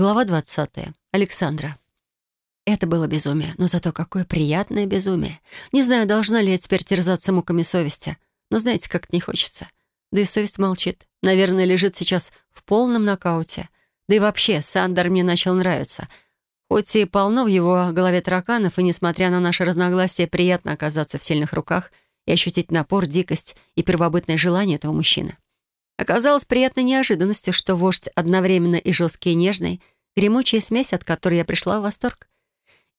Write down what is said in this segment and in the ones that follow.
Глава 20. Александра. Это было безумие, но зато какое приятное безумие. Не знаю, должна ли я теперь терзаться муками совести, но знаете, как не хочется. Да и совесть молчит. Наверное, лежит сейчас в полном нокауте. Да и вообще, Сандер мне начал нравиться. Хоть и полно в его голове тараканов, и, несмотря на наши разногласия, приятно оказаться в сильных руках и ощутить напор, дикость и первобытное желание этого мужчины. Оказалось приятной неожиданностью, что вождь одновременно и жесткий, и нежный, гремучая смесь, от которой я пришла в восторг.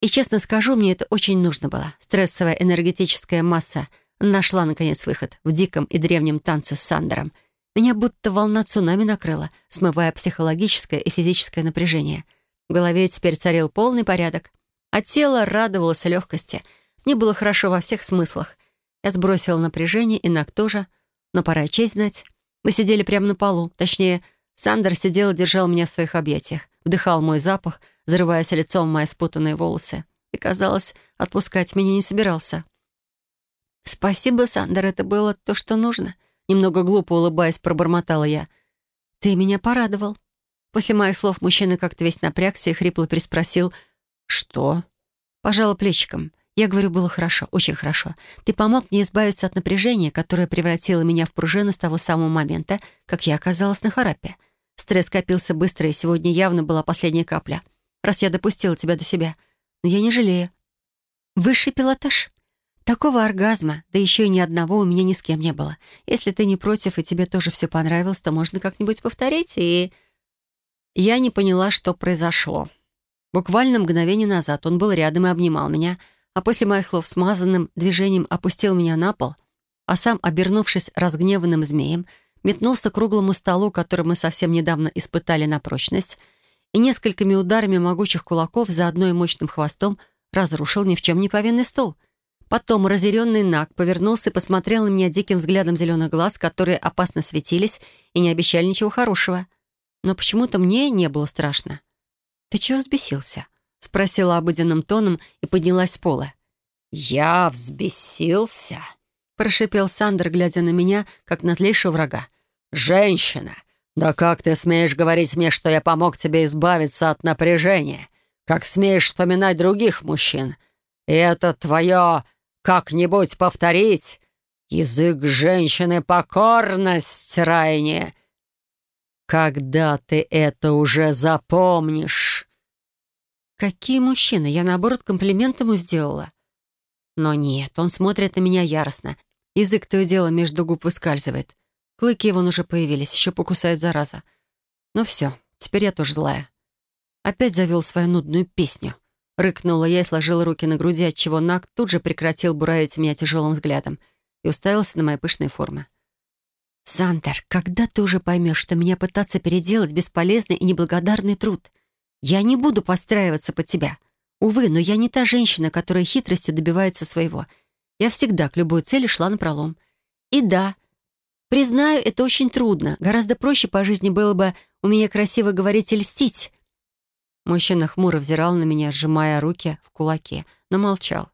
И, честно скажу, мне это очень нужно было. Стрессовая энергетическая масса нашла, наконец, выход в диком и древнем танце с Сандером. Меня будто волна цунами накрыла, смывая психологическое и физическое напряжение. В голове теперь царил полный порядок, а тело радовалось легкости. Мне было хорошо во всех смыслах. Я сбросила напряжение, и Нак тоже, но пора честь знать. Мы сидели прямо на полу. Точнее, Сандер сидел и держал меня в своих объятиях. Вдыхал мой запах, зарываясь лицом в мои спутанные волосы. И, казалось, отпускать меня не собирался. «Спасибо, Сандер, это было то, что нужно». Немного глупо улыбаясь, пробормотала я. «Ты меня порадовал». После моих слов мужчина как-то весь напрягся и хрипло переспросил «Что?» Пожала плечиком. Я говорю, было хорошо, очень хорошо. Ты помог мне избавиться от напряжения, которое превратило меня в пружину с того самого момента, как я оказалась на харапе. Стресс копился быстро, и сегодня явно была последняя капля. Раз я допустила тебя до себя. Но я не жалею. Высший пилотаж. Такого оргазма, да еще и ни одного у меня ни с кем не было. Если ты не против и тебе тоже все понравилось, то можно как-нибудь повторить, и... Я не поняла, что произошло. Буквально мгновение назад он был рядом и обнимал меня — а после моих слов смазанным движением опустил меня на пол, а сам, обернувшись разгневанным змеем, метнулся к круглому столу, который мы совсем недавно испытали на прочность, и несколькими ударами могучих кулаков за одной мощным хвостом разрушил ни в чем не повинный стол. Потом разъяренный Наг повернулся и посмотрел на меня диким взглядом зеленых глаз, которые опасно светились и не обещали ничего хорошего. Но почему-то мне не было страшно. «Ты чего взбесился?» — спросила обыденным тоном и поднялась с пола. «Я взбесился», — прошипел Сандер, глядя на меня, как на злейшего врага. «Женщина, да как ты смеешь говорить мне, что я помог тебе избавиться от напряжения? Как смеешь вспоминать других мужчин? И это твое как-нибудь повторить? Язык женщины — покорность, Райне. Когда ты это уже запомнишь?» Какие мужчины? Я, наоборот, комплимент ему сделала. Но нет, он смотрит на меня яростно. Язык то и дело между губ выскальзывает. Клыки вон уже появились, еще покусает зараза. Ну все, теперь я тоже злая. Опять завел свою нудную песню. Рыкнула я и сложила руки на груди, отчего Нак тут же прекратил буравить меня тяжелым взглядом и уставился на мои пышные формы. «Сандер, когда ты уже поймешь, что меня пытаться переделать бесполезный и неблагодарный труд? Я не буду подстраиваться под тебя. Увы, но я не та женщина, которая хитростью добивается своего. Я всегда к любой цели шла напролом. И да, признаю, это очень трудно. Гораздо проще по жизни было бы умея красиво говорить и льстить. Мужчина хмуро взирал на меня, сжимая руки в кулаки, но молчал.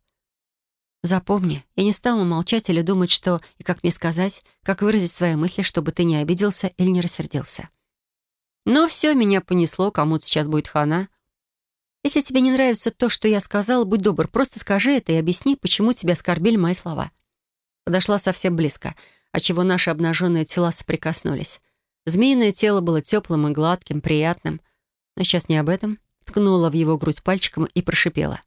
Запомни, я не стану молчать или думать, что и как мне сказать, как выразить свои мысли, чтобы ты не обиделся или не рассердился. Но все меня понесло, кому-то сейчас будет хана. Если тебе не нравится то, что я сказала, будь добр, просто скажи это и объясни, почему тебя оскорбили мои слова. Подошла совсем близко, отчего наши обнаженные тела соприкоснулись. Змеиное тело было теплым и гладким, приятным. Но сейчас не об этом. Ткнула в его грудь пальчиком и прошипела.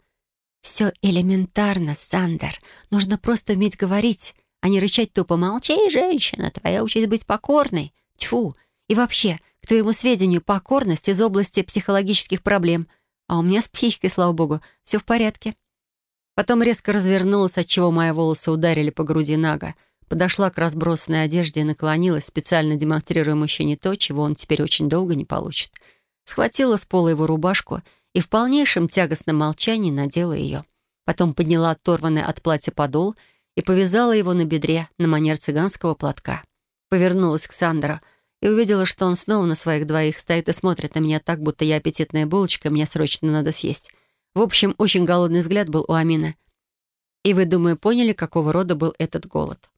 «Все элементарно, Сандер. Нужно просто уметь говорить, а не рычать тупо. Молчи, женщина, твоя участь быть покорной. Тьфу. И вообще, твоему сведению, покорность из области психологических проблем. А у меня с психикой, слава богу, все в порядке. Потом резко развернулась, отчего мои волосы ударили по груди Нага. Подошла к разбросанной одежде и наклонилась, специально демонстрируя мужчине то, чего он теперь очень долго не получит. Схватила с пола его рубашку и в полнейшем тягостном молчании надела ее. Потом подняла оторванный от платья подол и повязала его на бедре на манер цыганского платка. Повернулась к Сандра — и увидела, что он снова на своих двоих стоит и смотрит на меня так, будто я аппетитная булочка, мне срочно надо съесть. В общем, очень голодный взгляд был у Амины. И вы, думаю, поняли, какого рода был этот голод.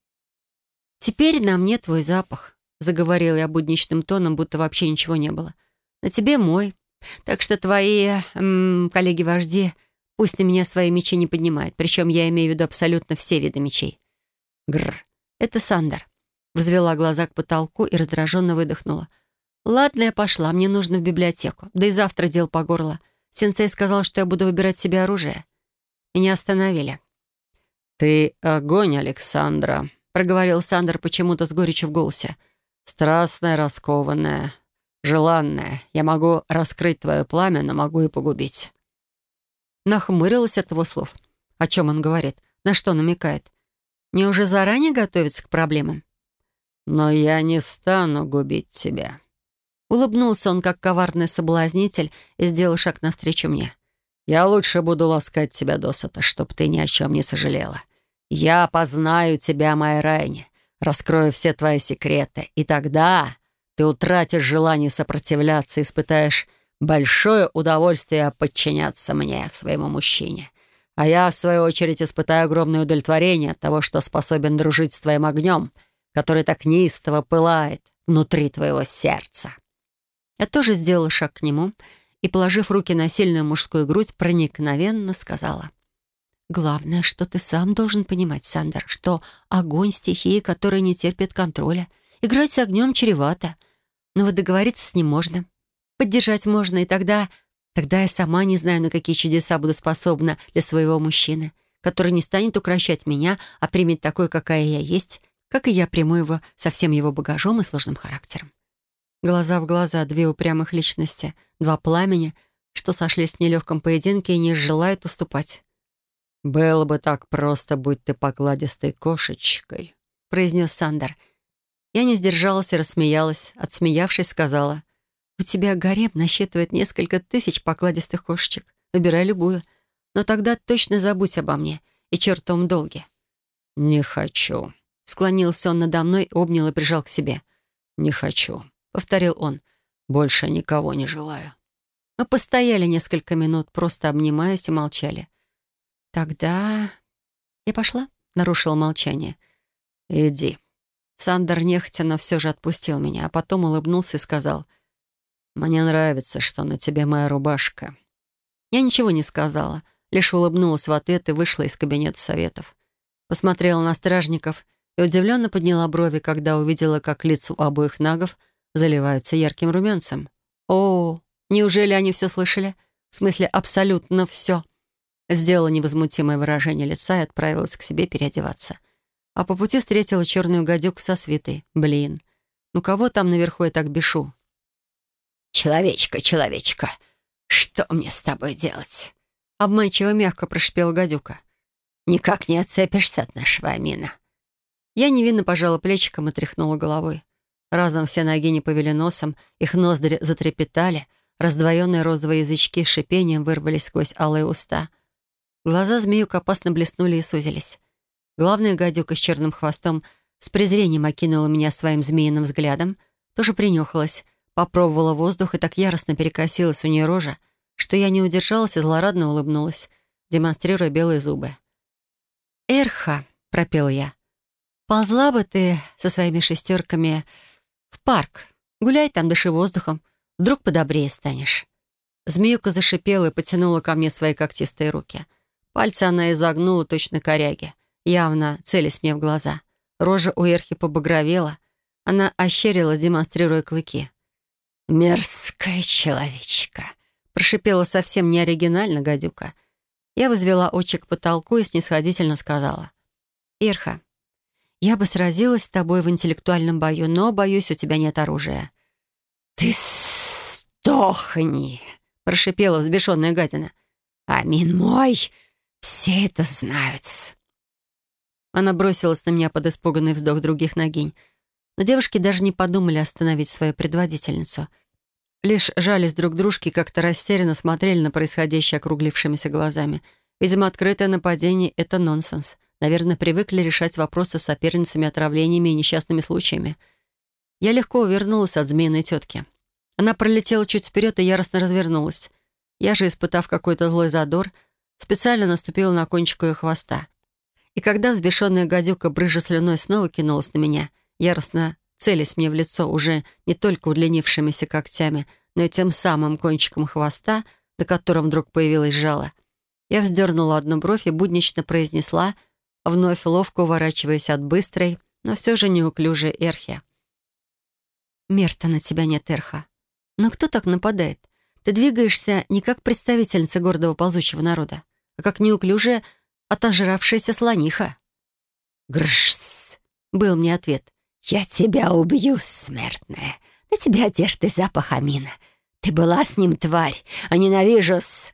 «Теперь на мне твой запах», — заговорил я будничным тоном, будто вообще ничего не было. «На тебе мой, Так что твои коллеги-вожди пусть на меня свои мечи не поднимают. Причем я имею в виду абсолютно все виды мечей. Грр. Это Сандер. Взвела глаза к потолку и раздраженно выдохнула. «Ладно, я пошла. Мне нужно в библиотеку. Да и завтра дел по горло. Сенсей сказал, что я буду выбирать себе оружие. Меня остановили». «Ты огонь, Александра», — проговорил Сандер почему-то с горечью в голосе. «Страстная, раскованная, желанная. Я могу раскрыть твое пламя, но могу и погубить». Нахмурилась от его слов. О чем он говорит? На что намекает? Не уже заранее готовится к проблемам? «Но я не стану губить тебя». Улыбнулся он, как коварный соблазнитель, и сделал шаг навстречу мне. «Я лучше буду ласкать тебя досыта, чтоб ты ни о чем не сожалела. Я познаю тебя, моя Райни, раскрою все твои секреты, и тогда ты утратишь желание сопротивляться, испытаешь большое удовольствие подчиняться мне, своему мужчине. А я, в свою очередь, испытаю огромное удовлетворение от того, что способен дружить с твоим огнем, который так неистово пылает внутри твоего сердца». Я тоже сделала шаг к нему и, положив руки на сильную мужскую грудь, проникновенно сказала. «Главное, что ты сам должен понимать, Сандер, что огонь — стихия, которая не терпит контроля. Играть с огнем чревато. Но вот договориться с ним можно. Поддержать можно, и тогда... Тогда я сама не знаю, на какие чудеса буду способна для своего мужчины, который не станет укращать меня, а примет такой, какая я есть, как и я приму его со всем его багажом и сложным характером. Глаза в глаза, две упрямых личности, два пламени, что сошлись в нелегком поединке и не желают уступать. «Было бы так просто, будь ты покладистой кошечкой», — произнес Сандер. Я не сдержалась и рассмеялась. Отсмеявшись, сказала, «У тебя гарем насчитывает несколько тысяч покладистых кошечек. Выбирай любую. Но тогда точно забудь обо мне и чертовом долге». «Не хочу», — склонился он надо мной, обнял и прижал к себе. «Не хочу», — повторил он. «Больше никого не желаю». Мы постояли несколько минут, просто обнимаясь и молчали. «Тогда...» «Я пошла?» — нарушила молчание. «Иди». Сандер нехотя, но все же отпустил меня, а потом улыбнулся и сказал, «Мне нравится, что на тебе моя рубашка». Я ничего не сказала, лишь улыбнулась в ответ и вышла из кабинета советов. Посмотрела на стражников и удивленно подняла брови, когда увидела, как лица у обоих нагов заливаются ярким румянцем. «О, неужели они все слышали? В смысле, абсолютно все?» Сделала невозмутимое выражение лица и отправилась к себе переодеваться. А по пути встретила черную гадюку со свитой. Блин, ну кого там наверху я так бешу? «Человечка, человечка, что мне с тобой делать?» Обманчиво мягко прошипела гадюка. «Никак не отцепишься от нашего Амина». Я невинно пожала плечиком и тряхнула головой. Разом все ноги не повели носом, их ноздри затрепетали, раздвоенные розовые язычки с шипением вырвались сквозь алые уста — Глаза змеюк опасно блеснули и сузились. Главная гадюка с черным хвостом с презрением окинула меня своим змеиным взглядом, тоже принюхалась, попробовала воздух и так яростно перекосилась у нее рожа, что я не удержалась и злорадно улыбнулась, демонстрируя белые зубы. «Эрха», — пропел я, — «ползла бы ты со своими шестерками в парк. Гуляй там, дыши воздухом. Вдруг подобрее станешь». Змеюка зашипела и потянула ко мне свои когтистые руки — Пальцы она изогнула точно коряги, явно целясь мне в глаза. Рожа у Эрхи побагровела. Она ощерилась, демонстрируя клыки. «Мерзкая человечка!» Прошипела совсем неоригинально гадюка. Я возвела очи к потолку и снисходительно сказала. «Ирха, я бы сразилась с тобой в интеллектуальном бою, но, боюсь, у тебя нет оружия». «Ты сдохни!» — прошипела взбешенная гадина. «Амин мой все это знают». Она бросилась на меня под испуганный вздох других ногинь. Но девушки даже не подумали остановить свою предводительницу. Лишь жались друг дружке, как-то растерянно смотрели на происходящее округлившимися глазами. Видимо, открытое нападение — это нонсенс. Наверное, привыкли решать вопросы с соперницами, отравлениями и несчастными случаями. Я легко увернулась от змеиной тетки. Она пролетела чуть вперед и яростно развернулась. Я же, испытав какой-то злой задор, — специально наступила на кончик ее хвоста. И когда взбешенная гадюка, брыжа слюной, снова кинулась на меня, яростно целясь мне в лицо уже не только удлинившимися когтями, но и тем самым кончиком хвоста, до которого вдруг появилось жало. Я вздернула одну бровь и буднично произнесла, вновь ловко уворачиваясь от быстрой, но все же неуклюжей эрхи. «Мерта на тебя нет, Эрха. Но кто так нападает? Ты двигаешься не как представительница гордого ползучего народа, а как неуклюжая, отожравшаяся слониха». «Гршс!» — был мне ответ. «Я тебя убью, смертная. На тебе одежды запах амина. Ты была с ним, тварь, а ненавижу-с!»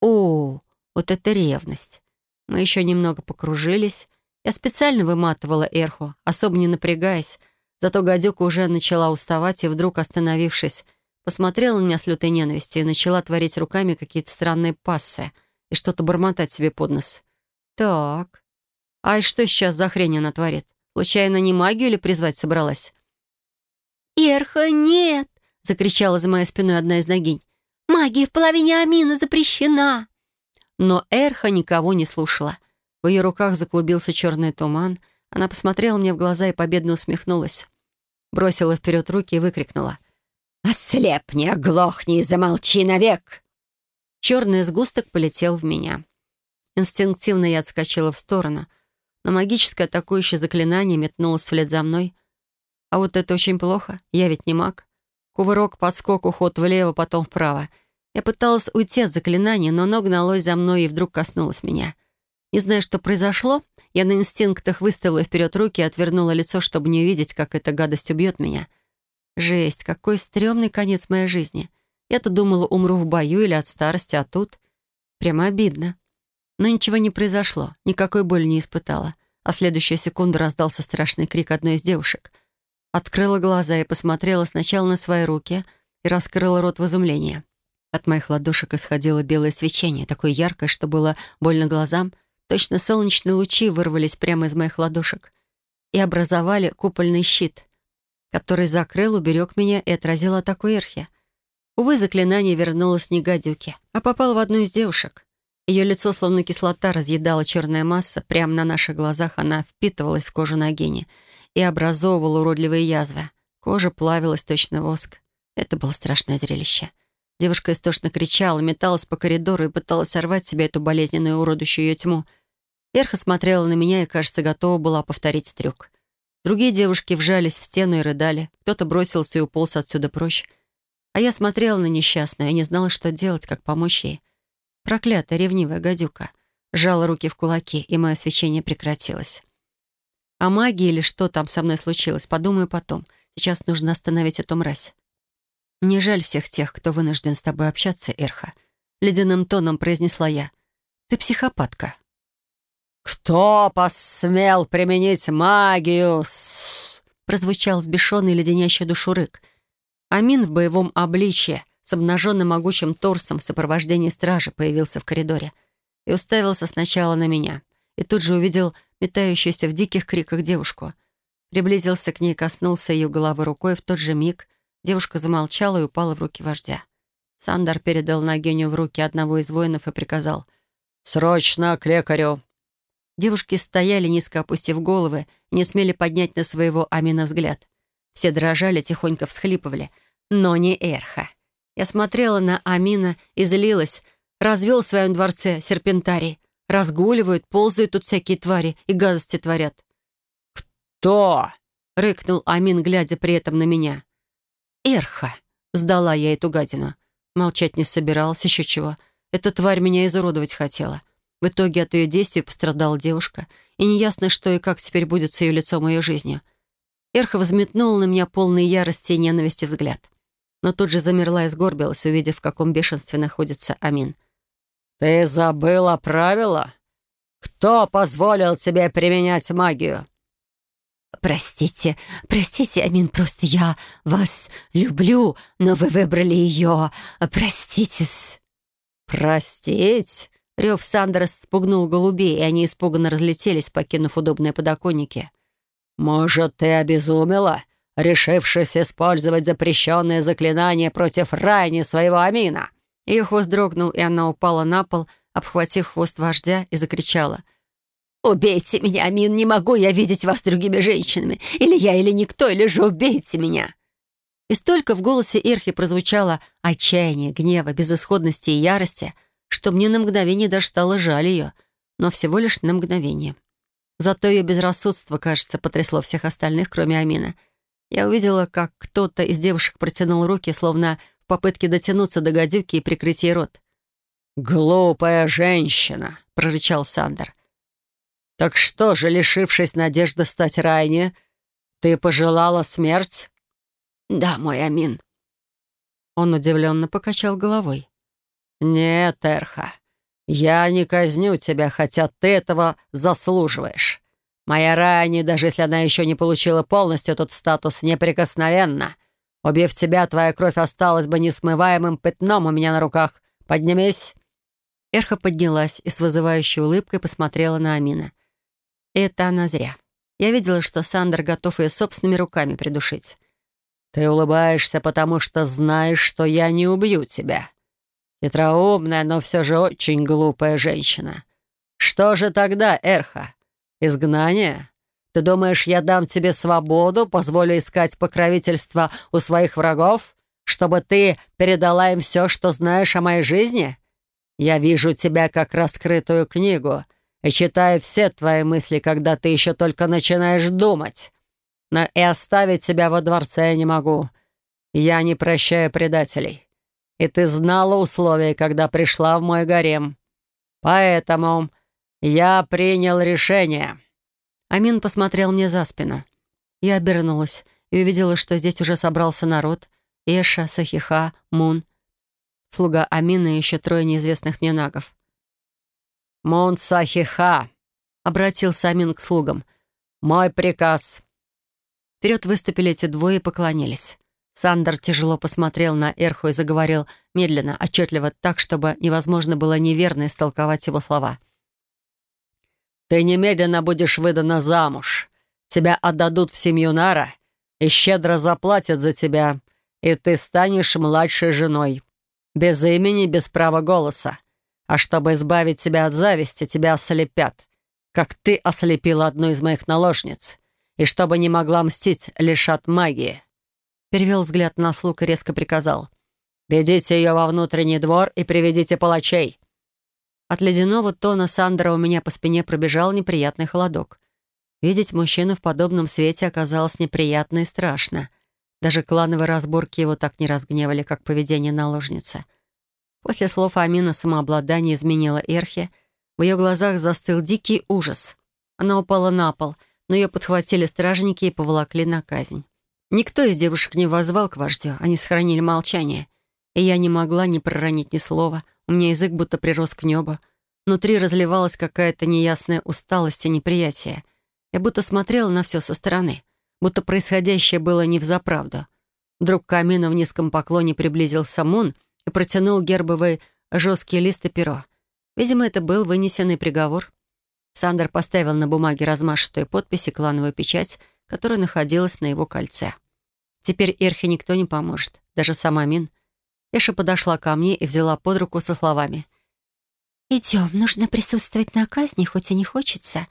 «О, вот это ревность!» Мы еще немного покружились. Я специально выматывала Эрху, особо не напрягаясь, зато гадюка уже начала уставать и вдруг, остановившись, посмотрела на меня с лютой ненавистью и начала творить руками какие-то странные пассы и что-то бормотать себе под нос. «Так, а что сейчас за хрень она творит? Случайно не магию или призвать собралась?» «Эрха, нет!» — закричала за моей спиной одна из ногинь. «Магия в половине Амина запрещена!» Но Эрха никого не слушала. В ее руках заклубился черный туман. Она посмотрела мне в глаза и победно усмехнулась. Бросила вперед руки и выкрикнула. «Ослепни, оглохни и замолчи навек!» Черный сгусток полетел в меня. Инстинктивно я отскочила в сторону, но магическое атакующее заклинание метнулось вслед за мной. А вот это очень плохо, я ведь не маг. Кувырок, подскок, уход влево, потом вправо. Я пыталась уйти от заклинания, но оно гналось за мной и вдруг коснулось меня. Не зная, что произошло, я на инстинктах выставила вперед руки и отвернула лицо, чтобы не увидеть, как эта гадость убьет меня. Жесть, какой стрёмный конец моей жизни. Я-то думала, умру в бою или от старости, а тут... Прямо обидно. Но ничего не произошло, никакой боли не испытала. А в следующую секунду раздался страшный крик одной из девушек. Открыла глаза и посмотрела сначала на свои руки и раскрыла рот в изумлении. От моих ладошек исходило белое свечение, такое яркое, что было больно глазам. Точно солнечные лучи вырвались прямо из моих ладошек и образовали купольный щит — который закрыл, уберег меня и отразил атаку Эрхи. Увы, заклинание вернулось не гадюке, а попало в одну из девушек. Ее лицо, словно кислота, разъедала черная масса. Прямо на наших глазах она впитывалась в кожу Нагини и образовывала уродливые язвы. Кожа плавилась точно воск. Это было страшное зрелище. Девушка истошно кричала, металась по коридору и пыталась сорвать себе эту болезненную уродущую ее тьму. Эрха смотрела на меня и, кажется, готова была повторить трюк. Другие девушки вжались в стену и рыдали. Кто-то бросился и уполз отсюда прочь. А я смотрела на несчастную и не знала, что делать, как помочь ей. Проклятая, ревнивая гадюка. Сжала руки в кулаки, и мое свечение прекратилось. А магия или что там со мной случилось, подумаю потом. Сейчас нужно остановить эту мразь. «Не жаль всех тех, кто вынужден с тобой общаться, Эрха», — ледяным тоном произнесла я. «Ты психопатка». «Кто посмел применить магию?» прозвучал взбешенный леденящий душу рык. Амин в боевом обличье с обнаженным могучим торсом в сопровождении стражи появился в коридоре и уставился сначала на меня, и тут же увидел метающуюся в диких криках девушку. Приблизился к ней, коснулся ее головы рукой, в тот же миг девушка замолчала и упала в руки вождя. Сандар передал Нагеню в руки одного из воинов и приказал «Срочно к лекарю!» Девушки стояли, низко опустив головы, не смели поднять на своего Амина взгляд. Все дрожали, тихонько всхлипывали. Но не Эрха. Я смотрела на Амина и злилась. Развел в своем дворце серпентарий. Разгуливают, ползают тут всякие твари и гадости творят. «Кто?» — рыкнул Амин, глядя при этом на меня. «Эрха!» — сдала я эту гадину. Молчать не собиралась, еще чего. Эта тварь меня изуродовать хотела. В итоге от ее действий пострадала девушка, и неясно, что и как теперь будет с ее лицом и ее жизнью. Эрха взметнула на меня полный ярости и ненависти взгляд. Но тут же замерла и сгорбилась, увидев, в каком бешенстве находится Амин. «Ты забыла правила? Кто позволил тебе применять магию?» «Простите, простите, Амин, просто я вас люблю, но вы выбрали ее. Простите-с». «Простить?» Рев Сандера спугнул голубей, и они испуганно разлетелись, покинув удобные подоконники. «Может, ты обезумела, решившись использовать запрещенное заклинание против Райни своего Амина?» Ее хвост дрогнул, и она упала на пол, обхватив хвост вождя, и закричала. «Убейте меня, Амин! Не могу я видеть вас другими женщинами! Или я, или никто, или же убейте меня!» И столько в голосе Эрхи прозвучало отчаяния, гнева, безысходности и ярости, что мне на мгновение даже стало жаль ее, но всего лишь на мгновение. Зато ее безрассудство, кажется, потрясло всех остальных, кроме Амина. Я увидела, как кто-то из девушек протянул руки, словно в попытке дотянуться до гадюки и прикрыть ей рот. «Глупая женщина!» — прорычал Сандер. «Так что же, лишившись надежды стать Райне, ты пожелала смерть?» «Да, мой Амин». Он удивленно покачал головой. «Нет, Эрха, я не казню тебя, хотя ты этого заслуживаешь. Моя Райни, даже если она еще не получила полностью тот статус, неприкосновенна. Убив тебя, твоя кровь осталась бы несмываемым пятном у меня на руках. Поднимись!» Эрха поднялась и с вызывающей улыбкой посмотрела на Амина. Это она зря. Я видела, что Сандер готов ее собственными руками придушить. «Ты улыбаешься, потому что знаешь, что я не убью тебя. Хитроумная, но все же очень глупая женщина. Что же тогда, Эрха? Изгнание? Ты думаешь, я дам тебе свободу, позволю искать покровительство у своих врагов, чтобы ты передала им все, что знаешь о моей жизни? Я вижу тебя как раскрытую книгу и читаю все твои мысли, когда ты еще только начинаешь думать. Но и оставить тебя во дворце я не могу. Я не прощаю предателей. И ты знала условия, когда пришла в мой гарем. Поэтому я принял решение». Амин посмотрел мне за спину. Я обернулась и увидела, что здесь уже собрался народ. Эша, Сахиха, Мун, слуга Амина и еще трое неизвестных мне нагов. «Мун Сахиха», — обратился Амин к слугам. «Мой приказ». Вперед выступили эти двое и поклонились. Сандер тяжело посмотрел на Эрху и заговорил медленно, отчетливо, так, чтобы невозможно было неверно истолковать его слова. «Ты немедленно будешь выдана замуж. Тебя отдадут в семью Нара и щедро заплатят за тебя, и ты станешь младшей женой. Без имени, без права голоса. А чтобы избавить тебя от зависти, тебя ослепят, как ты ослепила одну из моих наложниц, и чтобы не могла мстить, лишат магии». Перевел взгляд на слуг и резко приказал. «Ведите ее во внутренний двор и приведите палачей». От ледяного тона Сандра у меня по спине пробежал неприятный холодок. Видеть мужчину в подобном свете оказалось неприятно и страшно. Даже клановые разборки его так не разгневали, как поведение наложницы. После слов Амина самообладание изменило Эрхе. В ее глазах застыл дикий ужас. Она упала на пол, но ее подхватили стражники и поволокли на казнь. Никто из девушек не возвал к вождю, они сохранили молчание. И я не могла ни проронить ни слова, у меня язык будто прирос к небу. Внутри разливалась какая-то неясная усталость и неприятие. Я будто смотрела на все со стороны, будто происходящее было не взаправду. Вдруг к камину в низком поклоне приблизился Мун и протянул гербовый жесткий лист и перо. Видимо, это был вынесенный приговор. Сандер поставил на бумаге размашистую подпись и клановую печать, которая находилась на его кольце. Теперь Эрхе никто не поможет, даже сама Мин. Эша подошла ко мне и взяла под руку со словами. «Идем, нужно присутствовать на казни, хоть и не хочется.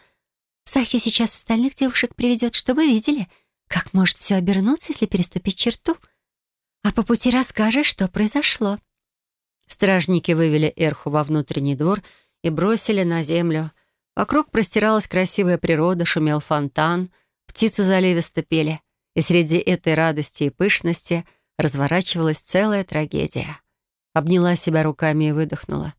Сахи сейчас остальных девушек приведет, чтобы видели, как может все обернуться, если переступить черту. А по пути расскажешь, что произошло». Стражники вывели Эрху во внутренний двор и бросили на землю. Вокруг простиралась красивая природа, шумел фонтан, птицы заливисто пели — и среди этой радости и пышности разворачивалась целая трагедия. Обняла себя руками и выдохнула.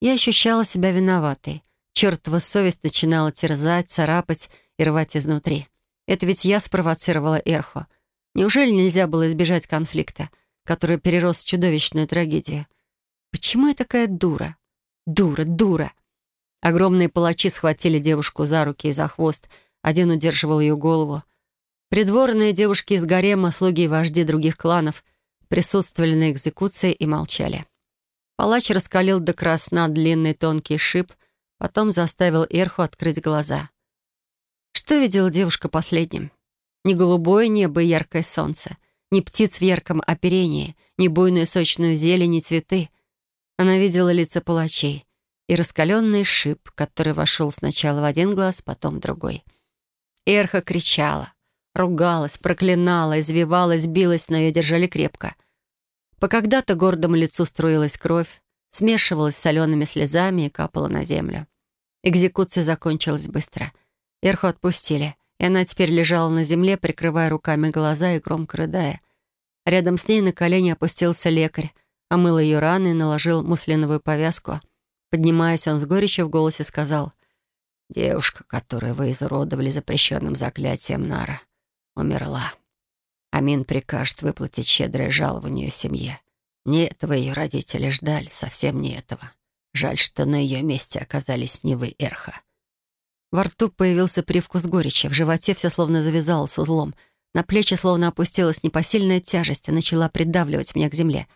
Я ощущала себя виноватой. Чертова совесть начинала терзать, царапать и рвать изнутри. Это ведь я спровоцировала Эрхо. Неужели нельзя было избежать конфликта, который перерос в чудовищную трагедию? Почему я такая дура? Дура, дура! Огромные палачи схватили девушку за руки и за хвост. Один удерживал ее голову, Придворные девушки из гарема, слуги и вожди других кланов присутствовали на экзекуции и молчали. Палач раскалил до красна длинный тонкий шип, потом заставил Эрху открыть глаза. Что видела девушка последним? Ни голубое небо и яркое солнце, ни птиц в ярком оперении, ни буйную сочную зелень, ни цветы. Она видела лица палачей и раскаленный шип, который вошел сначала в один глаз, потом в другой. Эрха кричала. Ругалась, проклинала, извивалась, билась, но ее держали крепко. По когда-то гордому лицу струилась кровь, смешивалась с солеными слезами и капала на землю. Экзекуция закончилась быстро. Эрху отпустили, и она теперь лежала на земле, прикрывая руками глаза и громко рыдая. Рядом с ней на колени опустился лекарь, омыл ее раны и наложил муслиновую повязку. Поднимаясь, он с горечью в голосе сказал, «Девушка, которую вы изуродовали запрещенным заклятием Нара, умерла. Амин прикажет выплатить щедрое жалование семье. Не этого ее родители ждали, совсем не этого. Жаль, что на ее месте оказались не вы, Эрха». Во рту появился привкус горечи, в животе все словно завязалось узлом, на плечи словно опустилась непосильная тяжесть и начала придавливать меня к земле.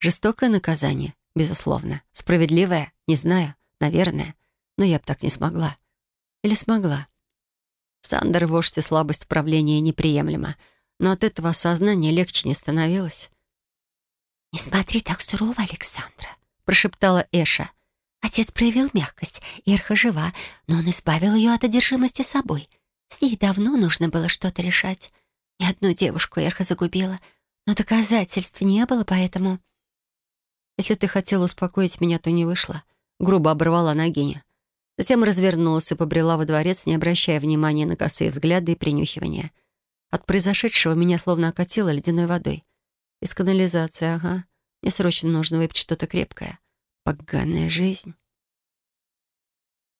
Жестокое наказание, безусловно. Справедливое, не знаю, наверное. Но я бы так не смогла. Или смогла? Сандер, вождь и слабость в правлении неприемлема. Но от этого осознания легче не становилось. «Не смотри так сурово, Александра», — прошептала Эша. «Отец проявил мягкость, Ирха жива, но он избавил ее от одержимости собой. С ней давно нужно было что-то решать. Ни одну девушку Эрха загубила, но доказательств не было, поэтому...» «Если ты хотела успокоить меня, то не вышло», — грубо оборвала Нагиня. Затем развернулась и побрела во дворец, не обращая внимания на косые взгляды и принюхивания. От произошедшего меня словно окатило ледяной водой. Из канализации, ага. Мне срочно нужно выпить что-то крепкое. Поганая жизнь.